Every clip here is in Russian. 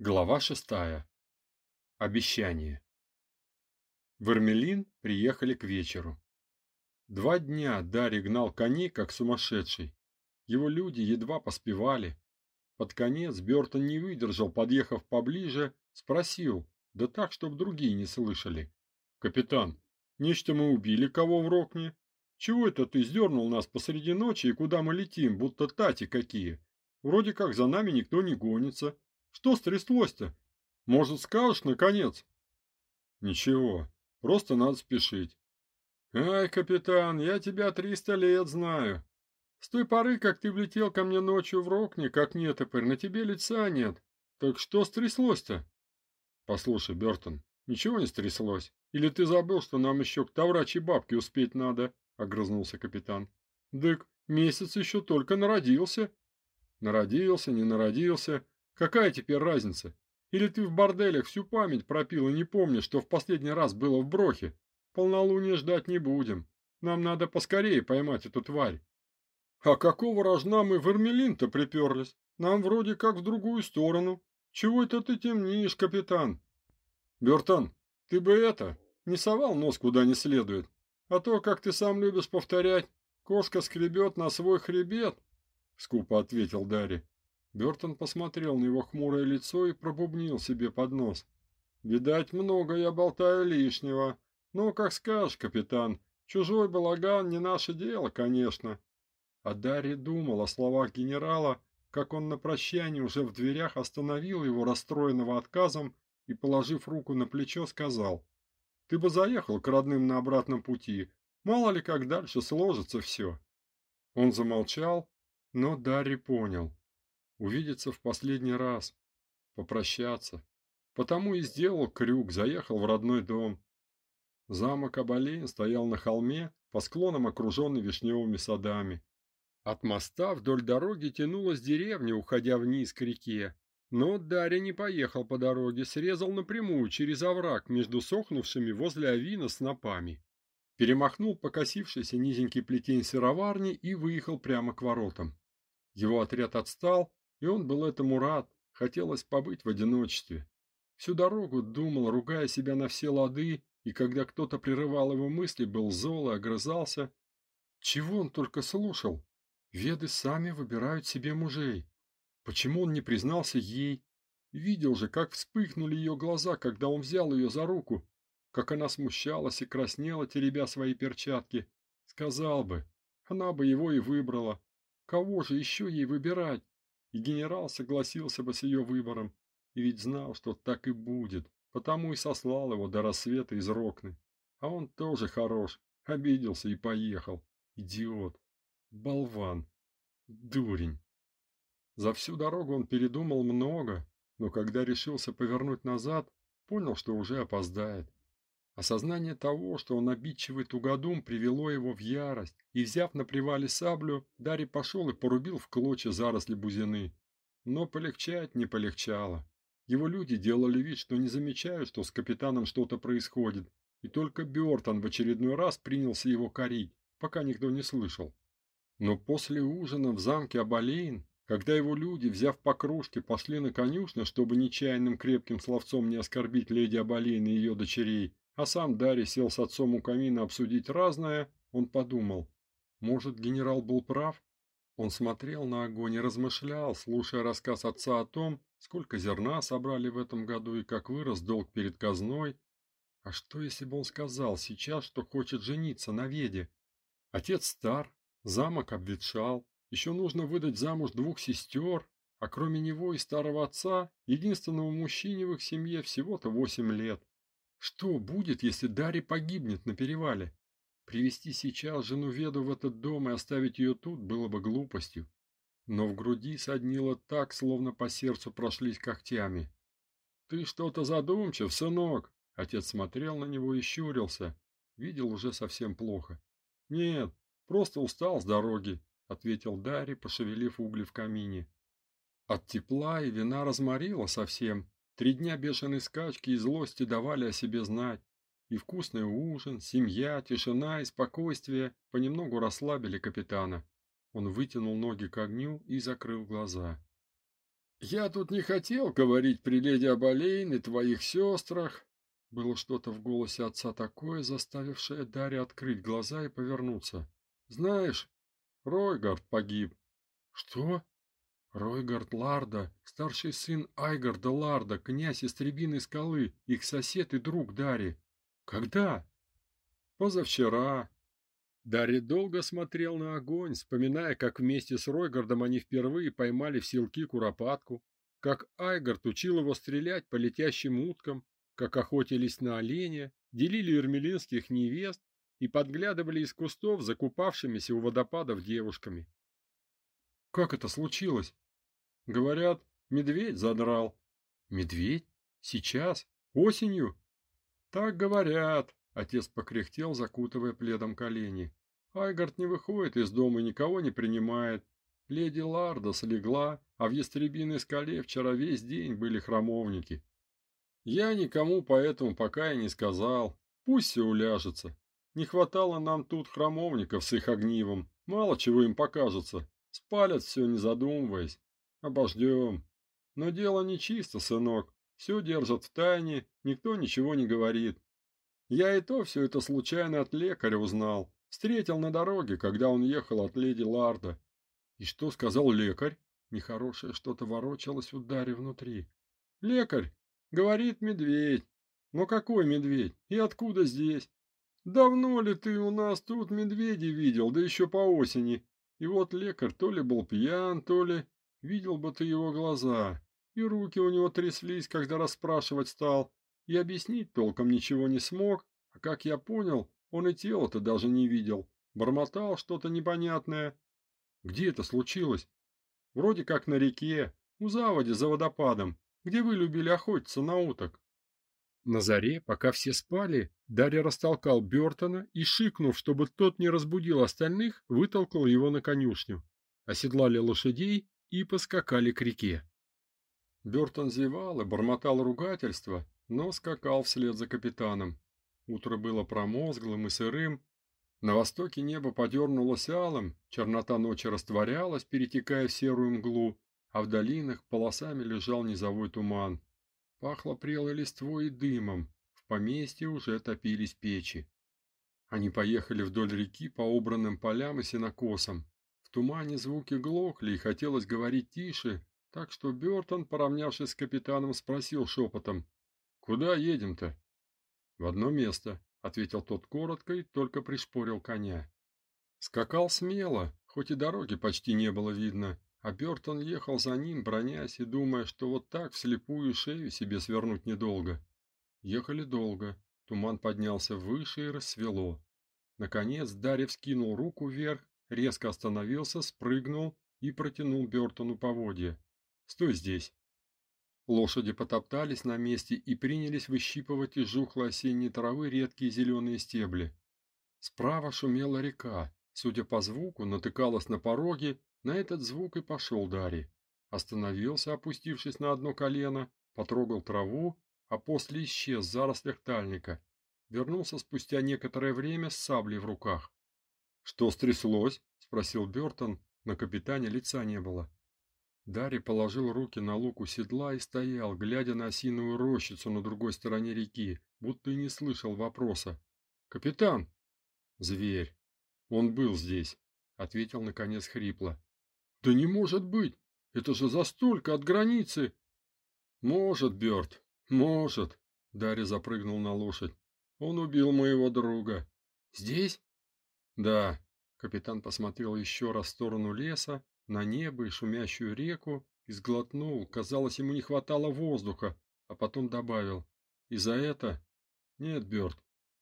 Глава шестая. Обещание. В Эрмелин приехали к вечеру. Два дня Дарья гнал коней, как сумасшедший. Его люди едва поспевали. Под конец Бёртон не выдержал, подъехав поближе, спросил, да так, чтобы другие не слышали. «Капитан, нечто мы убили кого в Рокне? Чего это ты сдернул нас посреди ночи и куда мы летим, будто тати какие? Вроде как за нами никто не гонится». Что стряслось-то? Может, скажешь, наконец? Ничего, просто надо спешить. Ай, капитан, я тебя триста лет знаю. С той поры, как ты влетел ко мне ночью в Рокне, как нетопырь, на тебе лица нет. Так что стряслось-то? Послушай, Бертон, ничего не стряслось. Или ты забыл, что нам еще к таврачьей бабке успеть надо? Огрызнулся капитан. Дык, месяц еще только народился. Народился, не народился, Какая теперь разница? Или ты в борделях всю память пропил и не помнишь, что в последний раз было в Брохе? Полнолуния ждать не будем. Нам надо поскорее поймать эту тварь. А какого рожна мы в Эрмелин-то приперлись? Нам вроде как в другую сторону. Чего это ты темнишь, капитан? Бертон, ты бы это, не совал нос куда не следует. А то, как ты сам любишь повторять, кошка скребет на свой хребет, — скупо ответил Дарья. Бертон посмотрел на его хмурое лицо и пробубнил себе под нос. «Видать, много я болтаю лишнего. Ну, как скажешь, капитан. Чужой балаган не наше дело, конечно». А Дарья думал о словах генерала, как он на прощание уже в дверях остановил его расстроенного отказом и, положив руку на плечо, сказал, «Ты бы заехал к родным на обратном пути. Мало ли как дальше сложится все». Он замолчал, но Дарья понял увидеться в последний раз, попрощаться. Потому и сделал крюк, заехал в родной дом. Замок Абалейн стоял на холме, по склонам окруженный вишневыми садами. От моста вдоль дороги тянулась деревня, уходя вниз к реке. Но Дарья не поехал по дороге, срезал напрямую через овраг между сохнувшими возле авина снопами. Перемахнул покосившийся низенький плетень сыроварни и выехал прямо к воротам. Его отряд отстал, и он был этому рад, хотелось побыть в одиночестве. Всю дорогу думал, ругая себя на все лады, и когда кто-то прерывал его мысли, был зол и огрызался. Чего он только слушал? Веды сами выбирают себе мужей. Почему он не признался ей? Видел же, как вспыхнули ее глаза, когда он взял ее за руку, как она смущалась и краснела, теребя свои перчатки. Сказал бы, она бы его и выбрала. Кого же еще ей выбирать? И генерал согласился бы с ее выбором, и ведь знал, что так и будет, потому и сослал его до рассвета из Рокны. А он тоже хорош, обиделся и поехал. Идиот, болван, дурень. За всю дорогу он передумал много, но когда решился повернуть назад, понял, что уже опоздает. Осознание того, что он обидчивый тугодум, привело его в ярость, и, взяв на привале саблю, Дарий пошел и порубил в клочья заросли бузины. Но полегчать не полегчало. Его люди делали вид, что не замечают, что с капитаном что-то происходит, и только Бёртон в очередной раз принялся его корить, пока никто не слышал. Но после ужина в замке Абалейн, когда его люди, взяв по кружке, пошли на конюшню, чтобы нечаянным крепким словцом не оскорбить леди Абалейн и ее дочерей, а сам Дарий сел с отцом у камина обсудить разное, он подумал, может, генерал был прав? Он смотрел на огонь и размышлял, слушая рассказ отца о том, сколько зерна собрали в этом году и как вырос долг перед казной. А что, если бы он сказал сейчас, что хочет жениться на Веде? Отец стар, замок обветшал, еще нужно выдать замуж двух сестер, а кроме него и старого отца, единственного мужчине в их семье всего-то восемь лет. Что будет, если Дарья погибнет на перевале? Привести сейчас жену Веду в этот дом и оставить ее тут было бы глупостью. Но в груди соднило так, словно по сердцу прошлись когтями. Ты что-то задумчив, сынок? Отец смотрел на него и щурился. Видел уже совсем плохо. Нет, просто устал с дороги, ответил Дарья, пошевелив угли в камине. От тепла и вина разморило совсем, Три дня бешеной скачки и злости давали о себе знать. И вкусный ужин, семья, тишина и спокойствие понемногу расслабили капитана. Он вытянул ноги к огню и закрыл глаза. Я тут не хотел говорить при леди Абалейн и твоих сестрах. Было что-то в голосе отца такое, заставившее Дарья открыть глаза и повернуться. Знаешь, Ройгард погиб. Что? Ройгард Ларда, старший сын Айгарда Ларда, князь Истребиной скалы, их сосед и друг Дари. Когда? Позавчера. Дарри долго смотрел на огонь, вспоминая, как вместе с Ройгардом они впервые поймали в селки куропатку, как Айгард учил его стрелять по летящим уткам, как охотились на оленя, делили ермелинских невест и подглядывали из кустов закупавшимися у водопадов девушками. Как это случилось? Говорят, медведь задрал. Медведь? Сейчас? Осенью? Так говорят, отец покряхтел, закутывая пледом колени. Айгард не выходит из дома и никого не принимает. Леди Ларда слегла, а в Ястребиной скале вчера весь день были храмовники. Я никому поэтому пока и не сказал. Пусть все уляжется. Не хватало нам тут храмовников с их огнивом. Мало чего им покажется. Спалят все, не задумываясь. Обождем. Но дело не чисто, сынок. Все держат в тайне, никто ничего не говорит. Я и то все это случайно от лекаря узнал. Встретил на дороге, когда он ехал от леди Ларда. И что сказал лекарь? Нехорошее что-то ворочалось в ударе внутри. Лекарь, говорит медведь. Но какой медведь? И откуда здесь? Давно ли ты у нас тут медведей видел, да еще по осени? И вот лекарь то ли был пьян, то ли видел бы ты его глаза, и руки у него тряслись, когда расспрашивать стал, и объяснить толком ничего не смог, а как я понял, он и тело-то даже не видел, бормотал что-то непонятное. Где это случилось? Вроде как на реке, у заводи за водопадом, где вы любили охотиться на уток. На заре, пока все спали, Дарья растолкал Бёртона и, шикнув, чтобы тот не разбудил остальных, вытолкал его на конюшню. Оседлали лошадей и поскакали к реке. Бёртон зевал и бормотал ругательства, но скакал вслед за капитаном. Утро было промозглым и сырым. На востоке небо подернулось алым, чернота ночи растворялась, перетекая в серую мглу, а в долинах полосами лежал низовой туман. Пахло прелой листвой и дымом. В поместье уже топились печи. Они поехали вдоль реки по убранным полям и сенокосам. В тумане звуки глохли, и хотелось говорить тише, так что Бёртон, поравнявшись с капитаном, спросил шепотом: "Куда едем-то?" В одно место, ответил тот коротко и только пришпорил коня. Скакал смело, хоть и дороги почти не было видно, а Бертон ехал за ним, бронясь и думая, что вот так вслепую шею себе свернуть недолго. Ехали долго. Туман поднялся выше и рассвело. Наконец Дарья вскинул руку вверх, резко остановился, спрыгнул и протянул Бертону поводья. "Стой здесь". Лошади потоптались на месте и принялись выщипывать из жухлой осенней травы редкие зеленые стебли. Справа шумела река, судя по звуку, натыкалась на пороги, на этот звук и пошел Дарий. Остановился, опустившись на одно колено, потрогал траву, а после исчез в зарослях тальника. Вернулся спустя некоторое время с саблей в руках. "Что стряслось?" спросил Бёртон, на капитане лица не было. Дарий положил руки на луку седла и стоял, глядя на осиновую рощицу на другой стороне реки, будто и не слышал вопроса. "Капитан!" "Зверь. Он был здесь", ответил наконец хрипло. "Да не может быть. Это же за столько от границы". "Может, Бёрд, может". Дарья запрыгнул на лошадь. "Он убил моего друга". "Здесь?" "Да". Капитан посмотрел еще раз в сторону леса, на небо и шумящую реку и сглотнул, казалось, ему не хватало воздуха, а потом добавил: "И за это? Нет, Бёрд,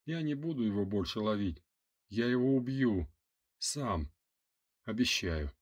я не буду его больше ловить. Я его убью сам. Обещаю".